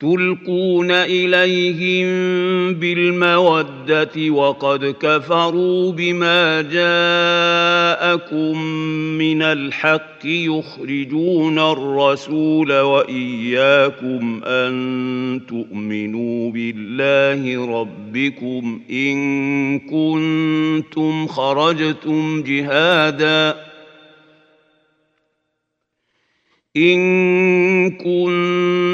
تلقون إليهم بالمودة وقد كفروا بما جاءكم من الحق يخرجون الرسول وإياكم أن تؤمنوا بالله ربكم إن كنتم خرجتم جهادا إن كنتم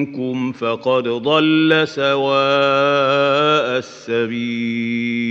منكم فقد ضل سواء السبيل.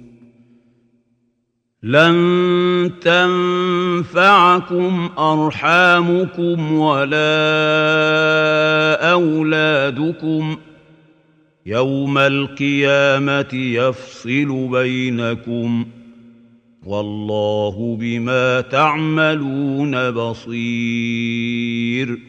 لن تنفعكم أرحامكم ولا أولادكم. يوم القيامة يفصل بينكم. والله بما تعملون بصير.